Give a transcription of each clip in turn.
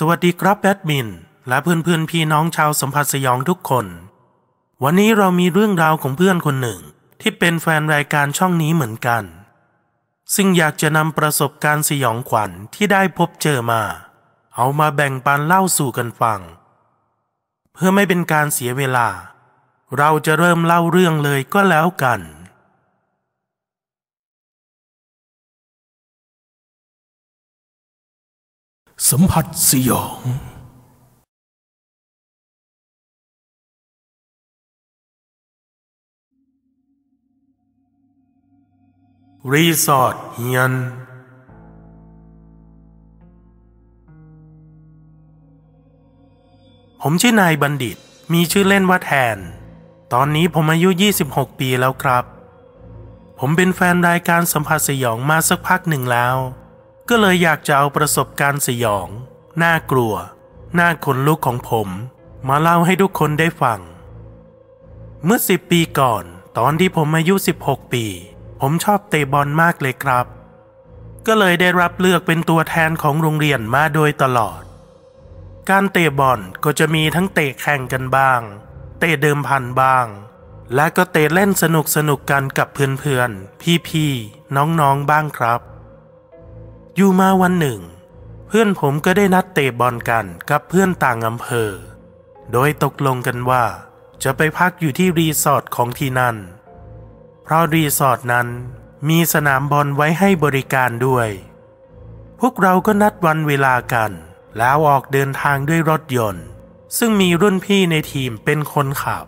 สวัสดีครับแบดมิน และเพื่อนๆพี่น้องชาวสัมผัสสยองทุกคน วันนี้เรามีเรื่องราวของเพื่อนคนหนึ่งที่เป็นแฟนรายการช่องนี้เหมือนกัน ซึ่งอยากจะนำประสบการณ์สยองขวัญที่ได้พบเจอมา เอามาแบ่งปันเล่าสู่กันฟัง เพื่อไม่เป็นการเสียเวลา เราจะเริ่มเล่าเรื่องเลยก็แล้วกัน สัมผัสสยอง รีสอร์ทเฮี้ยน ผมชื่อนายบัณฑิต มีชื่อเล่นว่าแทน ตอนนี้ผมอายุ 26 ปีแล้วครับ ผมเป็นแฟนรายการสัมผัสสยองมาสักพักหนึ่งแล้ว ก็เลยอยากจะเอาประสบการณ์สยอง น่ากลัว น่าขนลุกของผม มาเล่าให้ทุกคนได้ฟัง เมื่อ10ปีก่อน ตอนที่ผมอายุ 16 ปี ผมชอบเตะบอลมากเลยครับ ก็เลยได้รับเลือกเป็นตัวแทนของโรงเรียนมาโดยตลอด การเตะบอลก็จะมีทั้งเตะแข่งกันบ้าง เตะเดิมพันบ้าง และก็เตะเล่นสนุกสนุกกันกับเพื่อนๆ พี่ๆ น้องๆ บ้างครับ อยู่มาวันหนึ่ง เพื่อนผมก็ได้นัดเตะบอลกันกับเพื่อนต่างอำเภอ โดยตกลงกันว่า จะไปพักอยู่ที่รีสอร์ทของที่นั่น เพราะรีสอร์ทนั้นมีสนามบอลไว้ให้บริการด้วย พวกเราก็นัดวันเวลากัน แล้วออกเดินทางด้วยรถยนต์ ซึ่งมีรุ่นพี่ในทีมเป็นคนขับ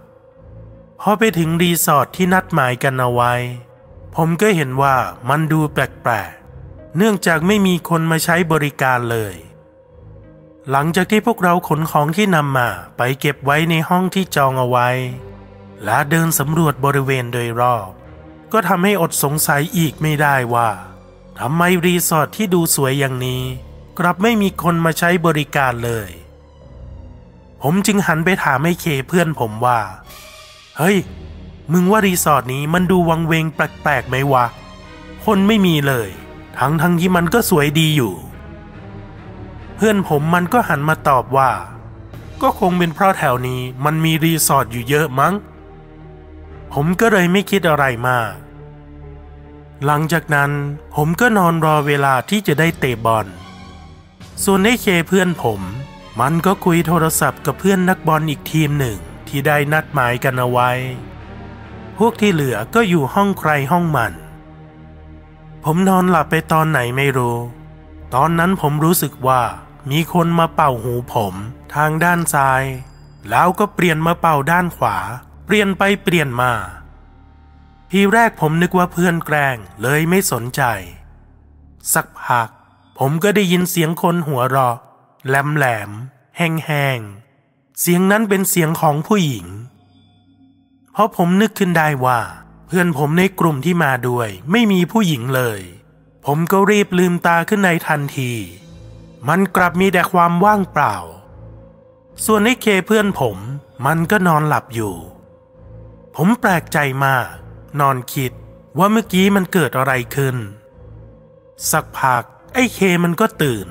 พอไปถึงรีสอร์ทที่นัดหมายกันเอาไว้ ผมก็เห็นว่ามันดูแปลกๆ เนื่องจากไม่มีคนมาใช้บริการเลย หลังจากที่พวกเราขนของที่นำมาไปเก็บไว้ในห้องที่จองเอาไว้ และเดินสำรวจบริเวณโดยรอบ ก็ทำให้อดสงสัยอีกไม่ได้ว่าทำไมรีสอร์ทที่ดูสวยอย่างนี้ กลับไม่มีคนมาใช้บริการเลย ผมจึงหันไปถามไอ้เคเพื่อนผมว่า เฮ้ย มึงว่ารีสอร์ทนี้มันดูวังเวงแปลกๆไหมวะ คนไม่มีเลย ทั้งทั้งที่มันก็สวยดีอยู่ เพื่อนผมมันก็หันมาตอบว่า ก็คงเป็นเพราะแถวนี้มันมีรีสอร์ทอยู่เยอะมั้ง ผมก็เลยไม่คิดอะไรมาก หลังจากนั้นผมก็นอนรอเวลาที่จะได้เตะบอล ส่วนไอ้เคเพื่อนผม มันก็คุยโทรศัพท์กับเพื่อนนักบอลอีกทีมหนึ่งที่ได้นัดหมายกันเอาไว้ พวกที่เหลือก็อยู่ห้องใครห้องมัน ผมนอนหลับไปตอนไหนไม่รู้ ตอนนั้นผมรู้สึกว่ามีคนมาเป่าหูผมทางด้านซ้าย แล้วก็เปลี่ยนมาเป่าด้านขวา เปลี่ยนไปเปลี่ยนมา ทีแรกผมนึกว่าเพื่อนแกล้งเลยไม่สนใจ สักพัก ผมก็ได้ยินเสียงคนหัวเราะแหลมแหลมแห้งแห้งเสียงนั้นเป็นเสียงของผู้หญิง เพราะผมนึกขึ้นได้ว่า เพื่อนผมในกลุ่มที่มาด้วย ไม่มีผู้หญิงเลย ผมก็รีบลืมตาขึ้นในทันที มันกลับมีแต่ความว่างเปล่า ส่วนไอ้เคเพื่อนผม มันก็นอนหลับอยู่ ผมแปลกใจมาก นอนคิดว่าเมื่อกี้มันเกิดอะไรขึ้น สักพักไอ้เคมันก็ตื่น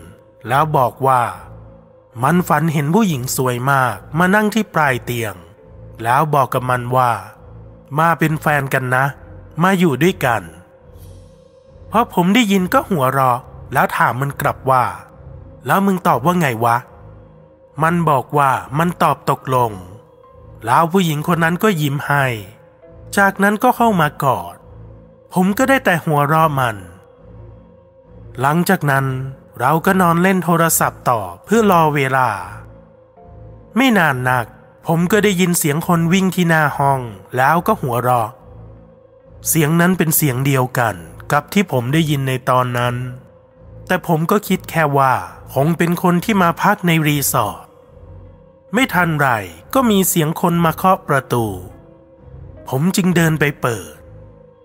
แล้วบอกว่า มันฝันเห็นผู้หญิงสวยมากมานั่งที่ปลายเตียง แล้วบอกกับมันว่า มาเป็นแฟนกันนะ มาอยู่ด้วยกันพอผมได้ยินก็หัวเราะแล้วถามมันกลับว่า แล้วมึงตอบว่าไงวะ มันบอกว่ามันตอบตกลง แล้วผู้หญิงคนนั้นก็ยิ้มให้ จากนั้นก็เข้ามากอด ผมก็ได้แต่หัวเราะมัน หลังจากนั้นเราก็นอนเล่นโทรศัพท์ต่อเพื่อรอเวลา ไม่นานนัก ผมก็ได้ยินเสียงคนวิ่งที่หน้าห้อง แล้วก็หัวเราะ เสียงนั้นเป็นเสียงเดียวกันกับที่ผมได้ยินในตอนนั้น แต่ผมก็คิดแค่ว่าคงเป็นคนที่มาพักในรีสอร์ทไม่ทันไรก็มีเสียงคนมาเคาะประตู ผมจึงเดินไปเปิด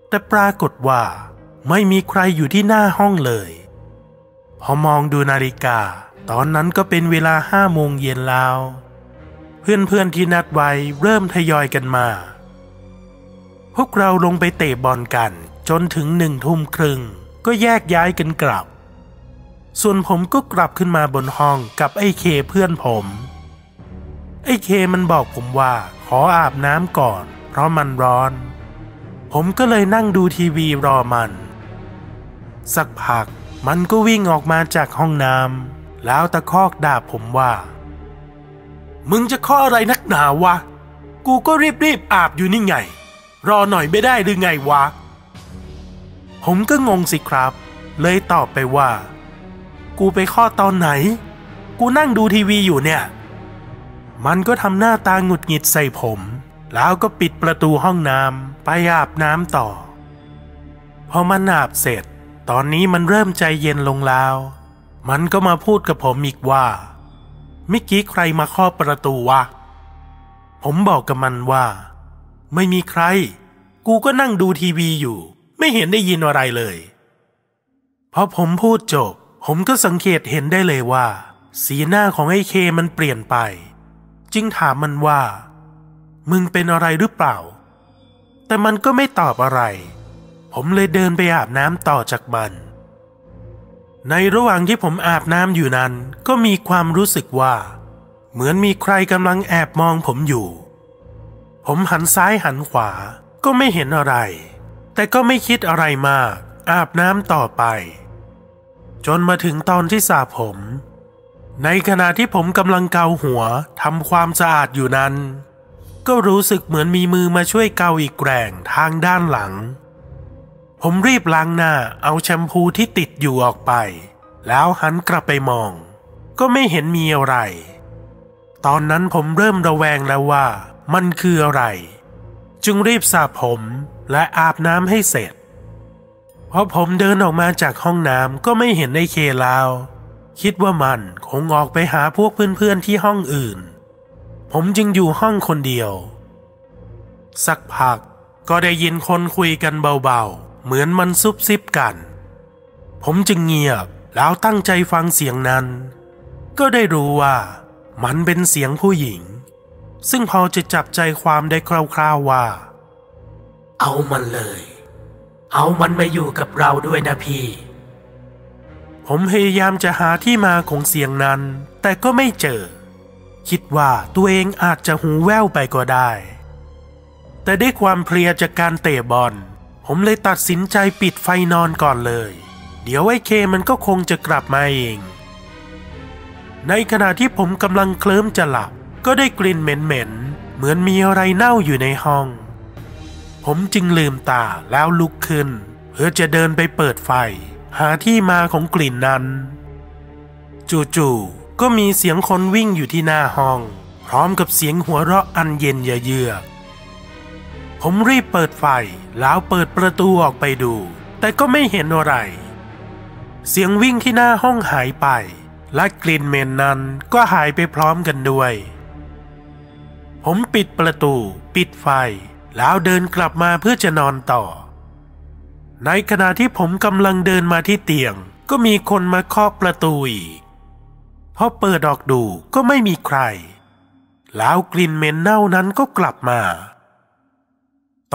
แต่ปรากฏว่าไม่มีใครอยู่ที่หน้าห้องเลย พอมองดูนาฬิกา ตอนนั้นก็เป็นเวลาห้าโมงเย็นแล้ว เพื่อนๆที่นัดไว้เริ่มทยอยกันมา พวกเราลงไปเตะบอลกันจนถึงหนึ่งทุ่มครึ่งก็แยกย้ายกันกลับ ส่วนผมก็กลับขึ้นมาบนห้องกับไอ้เคเพื่อนผม ไอ้เคมันบอกผมว่าขออาบน้ำก่อน เพราะมันร้อน ผมก็เลยนั่งดูทีวีรอมัน สักพักมันก็วิ่งออกมาจากห้องน้ำแล้วตะคอกด่าผมว่า มึงจะข้ออะไรนักหนาวะ กูก็รีบรีบอาบอยู่นี่ไง รอหน่อยไม่ได้หรือไงวะ ผมก็งงสิครับ เลยตอบไปว่า กูไปข้อตอนไหน กูนั่งดูทีวีอยู่เนี่ย มันก็ทำหน้าตาหงุดหงิดใส่ผม แล้วก็ปิดประตูห้องน้ำไปอาบน้ำต่อ พอมันอาบเสร็จ ตอนนี้มันเริ่มใจเย็นลงแล้ว มันก็มาพูดกับผมอีกว่า เมื่อกี้ใครมาเคาะประตูวะ ผมบอกกับมันว่า ไม่มีใคร กูก็นั่งดูทีวีอยู่ ไม่เห็นได้ยินอะไรเลยพอผมพูดจบ ผมก็สังเกตเห็นได้เลยว่า สีหน้าของไอ้เคมันเปลี่ยนไป จึงถามมันว่า มึงเป็นอะไรหรือเปล่า แต่มันก็ไม่ตอบอะไร ผมเลยเดินไปอาบน้ำต่อจากมัน ในระหว่างที่ผมอาบน้ำอยู่นั้น ก็มีความรู้สึกว่า เหมือนมีใครกำลังแอบมองผมอยู่ ผมหันซ้ายหันขวา ก็ไม่เห็นอะไร แต่ก็ไม่คิดอะไรมาก อาบน้ำต่อไป จนมาถึงตอนที่สระผม ในขณะที่ผมกำลังเกาหัวทำความสะอาดอยู่นั้น ก็รู้สึกเหมือนมีมือมาช่วยเกาอีกแกร่งทางด้านหลัง ผมรีบล้างหน้าเอาแชมพูที่ติดอยู่ออกไป แล้วหันกลับไปมอง ก็ไม่เห็นมีอะไร ตอนนั้นผมเริ่มระแวงแล้วว่า มันคืออะไร จึงรีบสระผมและอาบน้ำให้เสร็จพอผมเดินออกมาจากห้องน้ำก็ไม่เห็นไอ้เคแล้วคิดว่ามันคงออกไปหาพวกเพื่อนๆที่ห้องอื่น ผมจึงอยู่ห้องคนเดียว สักพักก็ได้ยินคนคุยกันเบาๆ เหมือนมันซุบซิบกัน ผมจึงเงียบแล้วตั้งใจฟังเสียงนั้น ก็ได้รู้ว่ามันเป็นเสียงผู้หญิง ซึ่งพอจะจับใจความได้คร่าวๆว่า เอามันเลย เอามันมาอยู่กับเราด้วยนะพี่ ผมพยายามจะหาที่มาของเสียงนั้น แต่ก็ไม่เจอ คิดว่าตัวเองอาจจะหูแว่วไปก็ได้ แต่ด้วยความเพลียจากการเตะบอล ผมเลยตัดสินใจปิดไฟนอนก่อนเลย เดี๋ยวไอ้เคมันก็คงจะกลับมาเอง ในขณะที่ผมกำลังเคลิ้มจะหลับ ก็ได้กลิ่นเหม็นๆ เหมือนมีอะไรเน่าอยู่ในห้อง ผมจึงลืมตาแล้วลุกขึ้น เพื่อจะเดินไปเปิดไฟ หาที่มาของกลิ่นนั้น จู่ๆก็มีเสียงคนวิ่งอยู่ที่หน้าห้อง พร้อมกับเสียงหัวเราะอันเย็นเยือก ผมรีบเปิดไฟแล้วเปิดประตูออกไปดู แต่ก็ไม่เห็นอะไร เสียงวิ่งที่หน้าห้องหายไป และกลิ่นเหม็นนั้นก็หายไปพร้อมกันด้วย ผมปิดประตู ปิดไฟ แล้วเดินกลับมาเพื่อจะนอนต่อ ในขณะที่ผมกำลังเดินมาที่เตียง ก็มีคนมาเคาะประตูอีกพอเปิดออกดูก็ไม่มีใคร แล้วกลิ่นเหม็นเน่านั้นก็กลับมา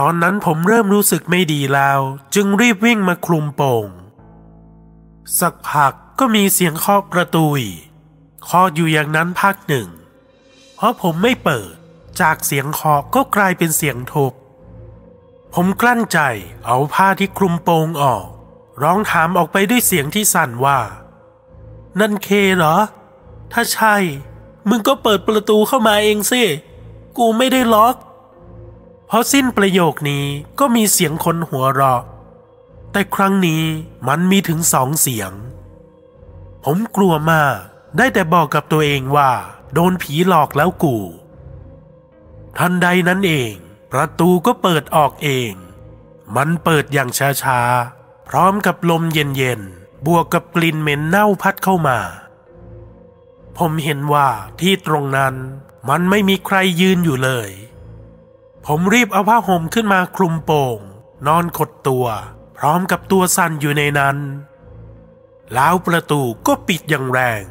ตอนนั้นผมเริ่มรู้สึกไม่ดีแล้ว จึงรีบวิ่งมาคลุมโปงสักพักก็มีเสียงเคาะประตูเคาะอยู่อย่างนั้นพักหนึ่ง เพราะผมไม่เปิด จากเสียงเคาะก็กลายเป็นเสียงทุบผมกลั้นใจเอาผ้าที่คลุมโปงออก ร้องถามออกไปด้วยเสียงที่สั่นว่า นั่นเคเหรอ ถ้าใช่ มึงก็เปิดประตูเข้ามาเองสิ กูไม่ได้ล็อก พอสิ้นประโยคนี้ก็มีเสียงคนหัวเราะ แต่ครั้งนี้มันมีถึงสองเสียง ผมกลัวมากได้แต่บอกกับตัวเองว่า โดนผีหลอกแล้วกู ทันใดนั้นเอง ประตูก็เปิดออกเอง มันเปิดอย่างช้าๆ พร้อมกับลมเย็นๆ บวกกับกลิ่นเหม็นเน่าพัดเข้ามา ผมเห็นว่าที่ตรงนั้นมันไม่มีใครยืนอยู่เลย ผมรีบเอาผ้าห่มขึ้นมาคลุมโปงนอนขดตัว พร้อมกับตัวสั่นอยู่ในนั้น แล้วประตูก็ปิดอย่างแรง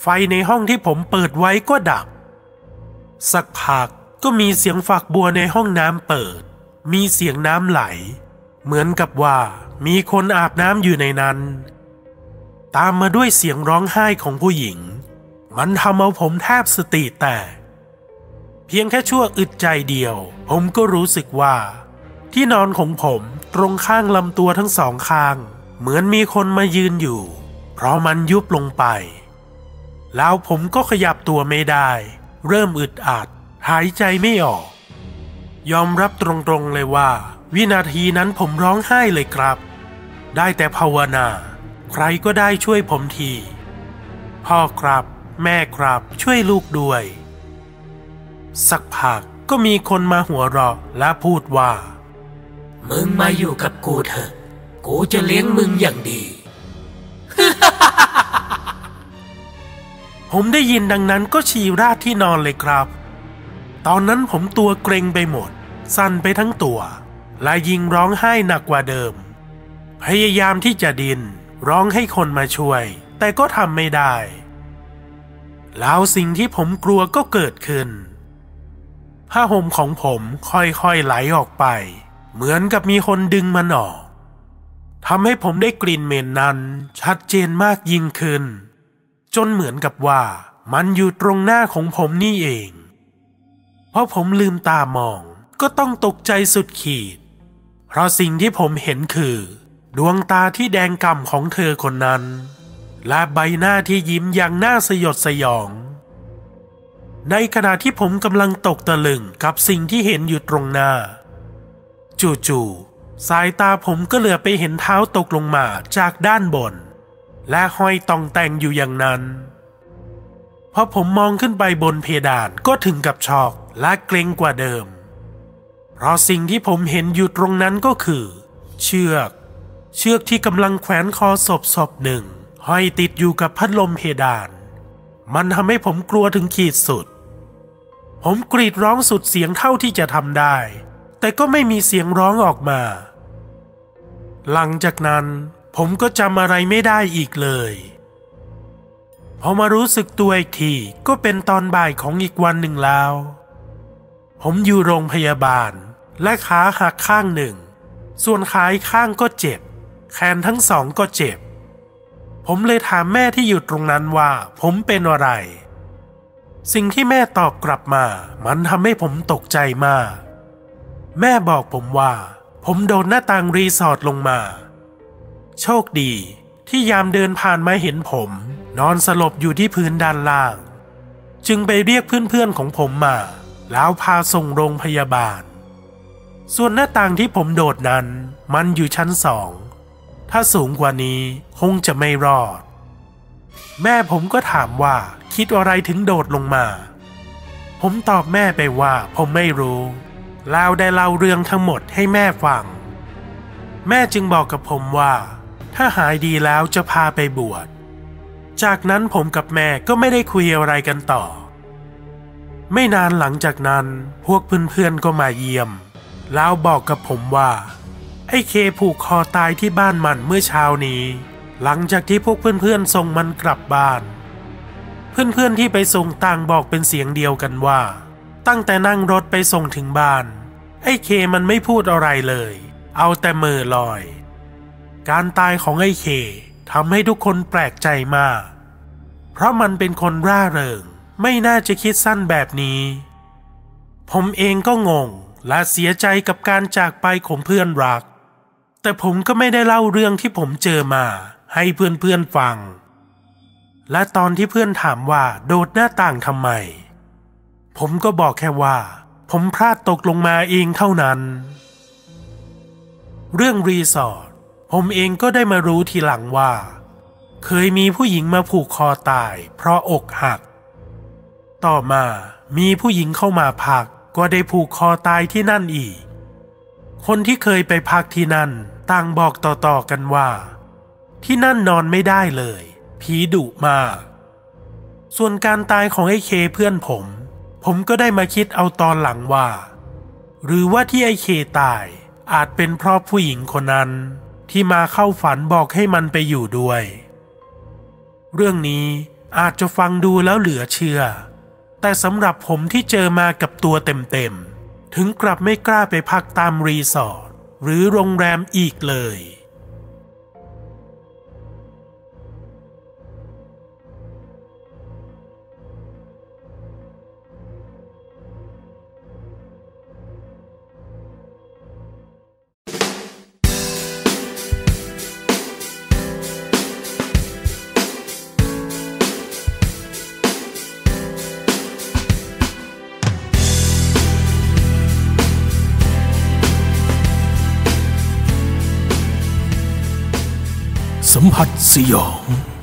ไฟในห้องที่ผมเปิดไว้ก็ดับ สักพักก็มีเสียงฝักบัวในห้องน้ำเปิด มีเสียงน้ำไหล เหมือนกับว่ามีคนอาบน้ำอยู่ในนั้น ตามมาด้วยเสียงร้องไห้ของผู้หญิง มันทำเอาผมแทบสติแตก เพียงแค่ชั่วอึดใจเดียว ผมก็รู้สึกว่า ที่นอนของผมตรงข้างลำตัวทั้งสองข้าง เหมือนมีคนมายืนอยู่ เพราะมันยุบลงไป แล้วผมก็ขยับตัวไม่ได้ เริ่มอึดอัด หายใจไม่ออก ยอมรับตรงๆเลยว่า วินาทีนั้นผมร้องไห้เลยครับ ได้แต่ภาวนา ใครก็ได้ช่วยผมที พ่อครับ แม่ครับช่วยลูกด้วย สักพักก็มีคนมาหัวเราะและพูดว่า มึงมาอยู่กับกูเถอะ กูจะเลี้ยงมึงอย่างดี ผมได้ยินดังนั้นก็ฉี่ราดที่นอนเลยครับ ตอนนั้นผมตัวเกรงไปหมด สั่นไปทั้งตัว และยิงร้องไห้หนักกว่าเดิม พยายามที่จะดินร้องให้คนมาช่วย แต่ก็ทำไม่ได้ แล้วสิ่งที่ผมกลัวก็เกิดขึ้น ผ้าห่มของผมค่อยๆไหลออกไป เหมือนกับมีคนดึงมันออกทำให้ผมได้กลิ่นเหม็นนั้นชัดเจนมากยิ่งขึ้น จนเหมือนกับว่ามันอยู่ตรงหน้าของผมนี่เอง เพราะผมลืมตามองก็ต้องตกใจสุดขีด เพราะสิ่งที่ผมเห็นคือ ดวงตาที่แดงก่ำของเธอคนนั้น และใบหน้าที่ยิ้มอย่างน่าสยดสยอง ในขณะที่ผมกำลังตกตะลึงกับสิ่งที่เห็นอยู่ตรงหน้า จู่ๆสายตาผมก็เหลือไปเห็นเท้าตกลงมาจากด้านบน และห้อยตองแต่งอยู่อย่างนั้นพอผมมองขึ้นไปบนเพดานก็ถึงกับช็อกและเกรงกว่าเดิม เพราะสิ่งที่ผมเห็นอยู่ตรงนั้นก็คือ เชือก เชือกที่กำลังแขวนคอศพศพหนึ่ง ห้อยติดอยู่กับพัดลมเพดาน มันทำให้ผมกลัวถึงขีดสุด ผมกรีดร้องสุดเสียงเท่าที่จะทำได้ แต่ก็ไม่มีเสียงร้องออกมา หลังจากนั้นผมก็จำอะไรไม่ได้อีกเลยพอมารู้สึกตัวอีกทีก็เป็นตอนบ่ายของอีกวันหนึ่งแล้ว ผมอยู่โรงพยาบาล และขาหักข้างหนึ่ง ส่วนขาอีกข้างก็เจ็บ แขนทั้งสองก็เจ็บ ผมเลยถามแม่ที่อยู่ตรงนั้นว่า ผมเป็นอะไร สิ่งที่แม่ตอบกลับมา มันทำให้ผมตกใจมาก แม่บอกผมว่า ผมโดนหน้าต่างรีสอร์ทลงมา โชคดีที่ยามเดินผ่านมาเห็นผม นอนสลบอยู่ที่พื้นด้านล่าง จึงไปเรียกเพื่อนๆของผมมา แล้วพาส่งโรงพยาบาล ส่วนหน้าต่างที่ผมโดดนั้น มันอยู่ชั้นสอง ถ้าสูงกว่านี้คงจะไม่รอด แม่ผมก็ถามว่า คิดอะไรถึงโดดลงมา ผมตอบแม่ไปว่าผมไม่รู้ล้วได้เล่าเรื่องทั้งหมดให้แม่ฟัง แม่จึงบอกกับผมว่า ถ้าหายดีแล้วจะพาไปบวช จากนั้นผมกับแม่ก็ไม่ได้คุยอะไรกันต่อ ไม่นานหลังจากนั้นพวกเพื่อนๆก็มาเยี่ยมแล้วบอกกับผมว่า ไอ้เคผูกคอตายที่บ้านมันเมื่อเช้านี้ หลังจากที่พวกเพื่อนๆส่งมันกลับบ้าน เพื่อนๆที่ไปส่งต่างบอกเป็นเสียงเดียวกันว่า ตั้งแต่นั่งรถไปส่งถึงบ้าน ไอ้เคมันไม่พูดอะไรเลย เอาแต่มือลอย การตายของไอ้เคทำให้ทุกคนแปลกใจมาก เพราะมันเป็นคนร่าเริง ไม่น่าจะคิดสั้นแบบนี้ ผมเองก็งงและเสียใจกับการจากไปของเพื่อนรัก แต่ผมก็ไม่ได้เล่าเรื่องที่ผมเจอมาให้เพื่อนๆฟัง และตอนที่เพื่อนถามว่าโดดหน้าต่างทำไม ผมก็บอกแค่ว่า ผมพลาดตกลงมาเองเท่านั้น เรื่องรีสอร์ทผมเองก็ได้มารู้ทีหลังว่า เคยมีผู้หญิงมาผูกคอตาย เพราะอกหัก ต่อมามีผู้หญิงเข้ามาพัก ก็ได้ผูกคอตายที่นั่นอีก คนที่เคยไปพักที่นั่นต่างบอกต่อๆกันว่า ที่นั่นนอนไม่ได้เลย ผีดุมาก ส่วนการตายของไอ้เคเพื่อนผม ผมก็ได้มาคิดเอาตอนหลังว่า หรือว่าที่ไอ้เคตายอาจเป็นเพราะผู้หญิงคนนั้นที่มาเข้าฝันบอกให้มันไปอยู่ด้วย เรื่องนี้อาจจะฟังดูแล้วเหลือเชื่อ แต่สำหรับผมที่เจอมากับตัวเต็มๆ ถึงกลับไม่กล้าไปพักตามรีสอร์ทหรือโรงแรมอีกเลย 그.